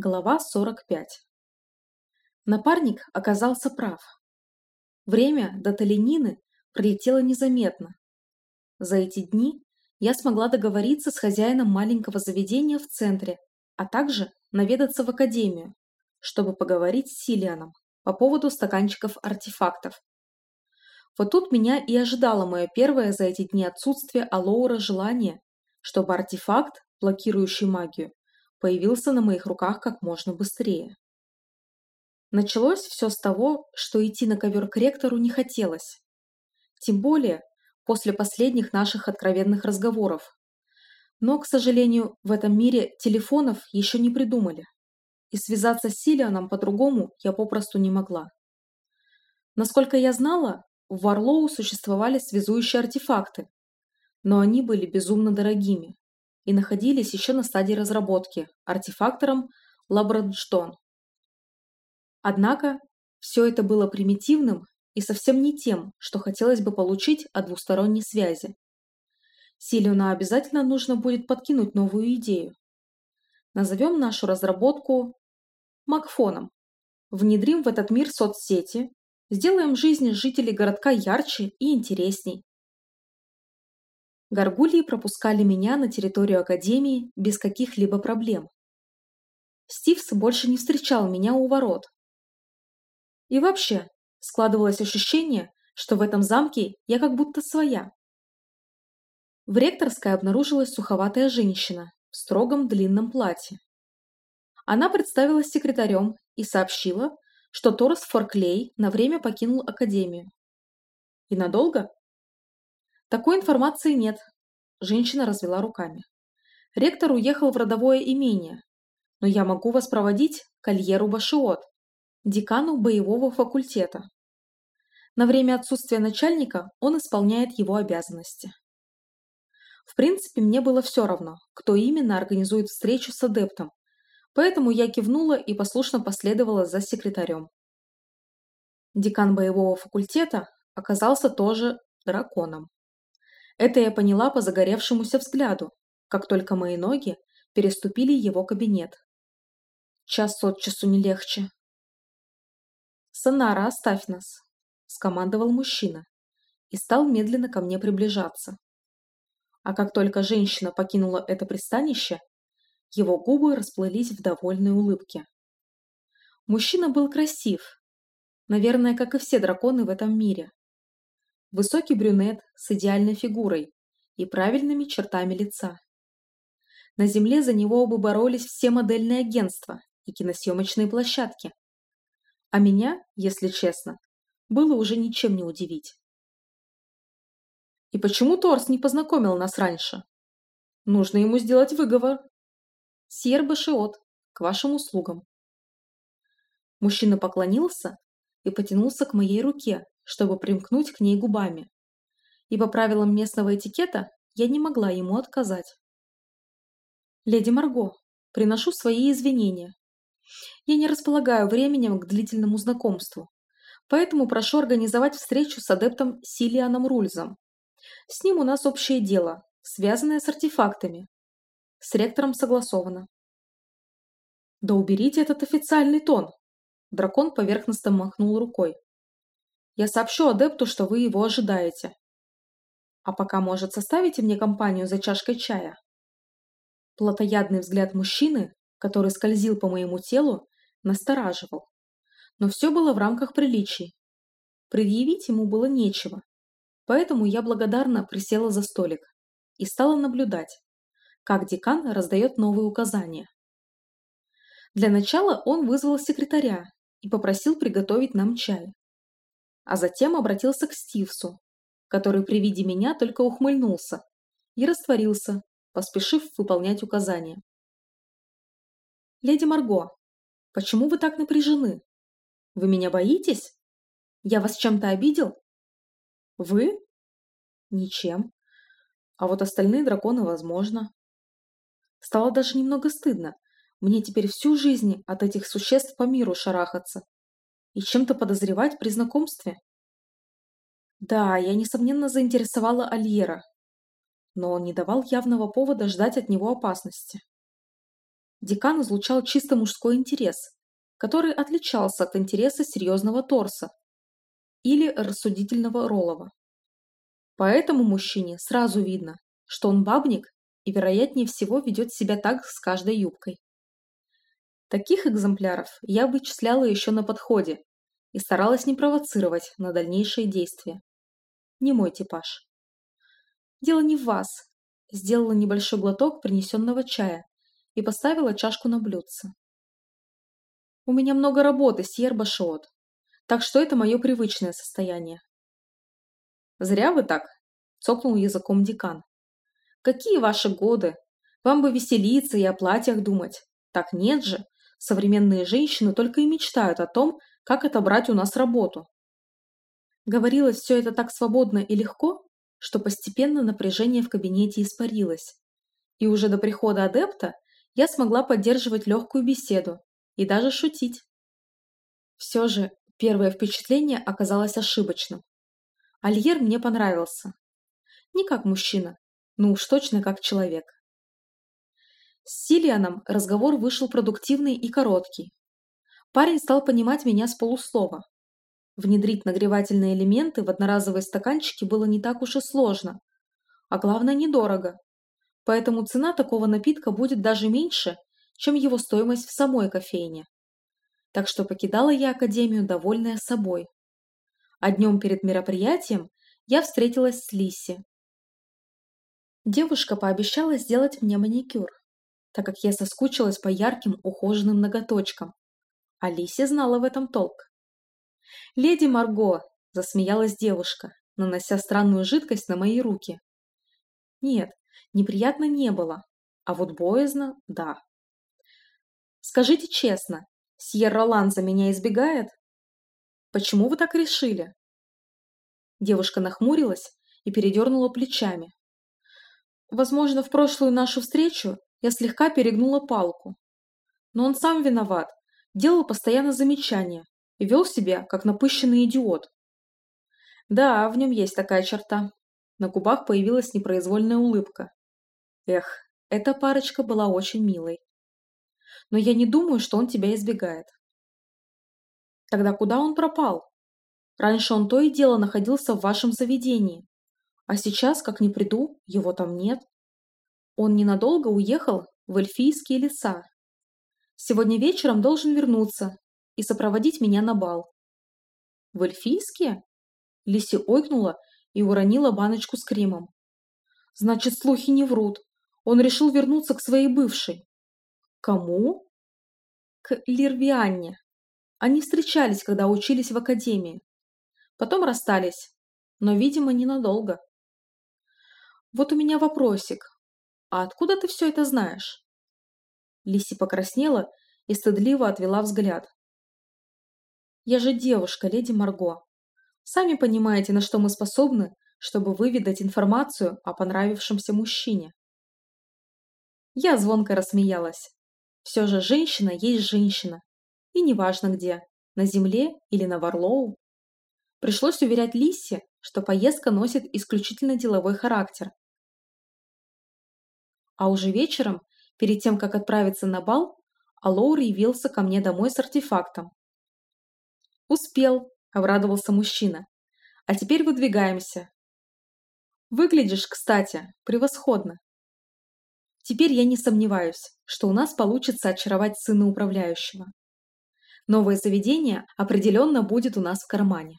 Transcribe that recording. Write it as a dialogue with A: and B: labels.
A: Глава 45. Напарник оказался прав. Время до Таленины пролетело незаметно. За эти дни я смогла договориться с хозяином маленького заведения в центре, а также наведаться в академию, чтобы поговорить с Силианом по поводу стаканчиков артефактов. Вот тут меня и ожидало мое первое за эти дни отсутствие Алоура желание, чтобы артефакт, блокирующий магию, появился на моих руках как можно быстрее. Началось все с того, что идти на ковер к ректору не хотелось. Тем более после последних наших откровенных разговоров. Но, к сожалению, в этом мире телефонов еще не придумали. И связаться с Силианом по-другому я попросту не могла. Насколько я знала, в Варлоу существовали связующие артефакты, но они были безумно дорогими и находились еще на стадии разработки артефактором Лабрадждон. Однако все это было примитивным и совсем не тем, что хотелось бы получить от двусторонней связи. Силиуна обязательно нужно будет подкинуть новую идею. Назовем нашу разработку Макфоном. Внедрим в этот мир соцсети, сделаем жизнь жителей городка ярче и интересней. Горгульи пропускали меня на территорию Академии без каких-либо проблем. Стивс больше не встречал меня у ворот. И вообще, складывалось ощущение, что в этом замке я как будто своя. В ректорской обнаружилась суховатая женщина в строгом длинном платье. Она представилась секретарем и сообщила, что Торс Форклей на время покинул Академию. И надолго? Такой информации нет. Женщина развела руками. Ректор уехал в родовое имение, но я могу вас проводить к Альеру Башиот, декану боевого факультета. На время отсутствия начальника он исполняет его обязанности. В принципе, мне было все равно, кто именно организует встречу с адептом, поэтому я кивнула и послушно последовала за секретарем. Декан боевого факультета оказался тоже драконом. Это я поняла по загоревшемуся взгляду, как только мои ноги переступили его кабинет. Час от часу не легче. «Санара, оставь нас», — скомандовал мужчина и стал медленно ко мне приближаться. А как только женщина покинула это пристанище, его губы расплылись в довольной улыбке. Мужчина был красив, наверное, как и все драконы в этом мире. Высокий брюнет с идеальной фигурой и правильными чертами лица. На земле за него бы боролись все модельные агентства и киносъемочные площадки. А меня, если честно, было уже ничем не удивить. И почему Торс не познакомил нас раньше? Нужно ему сделать выговор. Сьер Башиот, к вашим услугам. Мужчина поклонился и потянулся к моей руке, чтобы примкнуть к ней губами. И по правилам местного этикета я не могла ему отказать. «Леди Марго, приношу свои извинения. Я не располагаю временем к длительному знакомству, поэтому прошу организовать встречу с адептом Силианом Рульзом. С ним у нас общее дело, связанное с артефактами. С ректором согласовано». «Да уберите этот официальный тон!» Дракон поверхностно махнул рукой. Я сообщу адепту, что вы его ожидаете. А пока, может, составите мне компанию за чашкой чая?» Платоядный взгляд мужчины, который скользил по моему телу, настораживал. Но все было в рамках приличий. Предъявить ему было нечего. Поэтому я благодарно присела за столик и стала наблюдать, как декан раздает новые указания. Для начала он вызвал секретаря и попросил приготовить нам чай а затем обратился к Стивсу, который при виде меня только ухмыльнулся и растворился, поспешив выполнять указания. «Леди Марго, почему вы так напряжены? Вы меня боитесь? Я вас чем-то обидел?» «Вы?» «Ничем. А вот остальные драконы, возможно». Стало даже немного стыдно. Мне теперь всю жизнь от этих существ по миру шарахаться и чем-то подозревать при знакомстве. Да, я, несомненно, заинтересовала Альера, но он не давал явного повода ждать от него опасности. Декан излучал чисто мужской интерес, который отличался от интереса серьезного торса или рассудительного Ролова. По этому мужчине сразу видно, что он бабник и, вероятнее всего, ведет себя так с каждой юбкой. Таких экземпляров я вычисляла еще на подходе и старалась не провоцировать на дальнейшие действия. Не мой типаж. Дело не в вас. Сделала небольшой глоток принесенного чая и поставила чашку на блюдце. У меня много работы, Сьер Башот, так что это мое привычное состояние. Зря вы так, цокнул языком декан. Какие ваши годы? Вам бы веселиться и о платьях думать. Так нет же. Современные женщины только и мечтают о том, как отобрать у нас работу. Говорилось все это так свободно и легко, что постепенно напряжение в кабинете испарилось. И уже до прихода адепта я смогла поддерживать легкую беседу и даже шутить. Все же первое впечатление оказалось ошибочным. Альер мне понравился. Не как мужчина, но уж точно как человек. С Силианом разговор вышел продуктивный и короткий. Парень стал понимать меня с полуслова. Внедрить нагревательные элементы в одноразовые стаканчики было не так уж и сложно, а главное недорого. Поэтому цена такого напитка будет даже меньше, чем его стоимость в самой кофейне. Так что покидала я академию, довольная собой. А днем перед мероприятием я встретилась с Лиси. Девушка пообещала сделать мне маникюр, так как я соскучилась по ярким ухоженным ноготочкам. А Лиси знала в этом толк. «Леди Марго!» – засмеялась девушка, нанося странную жидкость на мои руки. Нет, неприятно не было, а вот боязно – да. «Скажите честно, Сьерра Ланза меня избегает?» «Почему вы так решили?» Девушка нахмурилась и передернула плечами. «Возможно, в прошлую нашу встречу я слегка перегнула палку. Но он сам виноват, делал постоянно замечания, и вел себя, как напыщенный идиот. Да, в нем есть такая черта. На губах появилась непроизвольная улыбка. Эх, эта парочка была очень милой. Но я не думаю, что он тебя избегает. Тогда куда он пропал? Раньше он то и дело находился в вашем заведении. А сейчас, как ни приду, его там нет. Он ненадолго уехал в эльфийские леса. Сегодня вечером должен вернуться и сопроводить меня на бал. В эльфийские? Лиси ойкнула и уронила баночку с кремом. Значит, слухи не врут. Он решил вернуться к своей бывшей. Кому? К Лирвианне. Они встречались, когда учились в академии. Потом расстались, но, видимо, ненадолго. Вот у меня вопросик. А откуда ты все это знаешь? Лиси покраснела и стыдливо отвела взгляд. Я же девушка, леди Марго. Сами понимаете, на что мы способны, чтобы выведать информацию о понравившемся мужчине. Я звонко рассмеялась. Все же женщина есть женщина. И неважно где, на земле или на Варлоу. Пришлось уверять Лиссе, что поездка носит исключительно деловой характер. А уже вечером, перед тем, как отправиться на бал, Алоур явился ко мне домой с артефактом, «Успел», — обрадовался мужчина. «А теперь выдвигаемся». «Выглядишь, кстати, превосходно». Теперь я не сомневаюсь, что у нас получится очаровать сына управляющего. Новое заведение определенно будет у нас в кармане.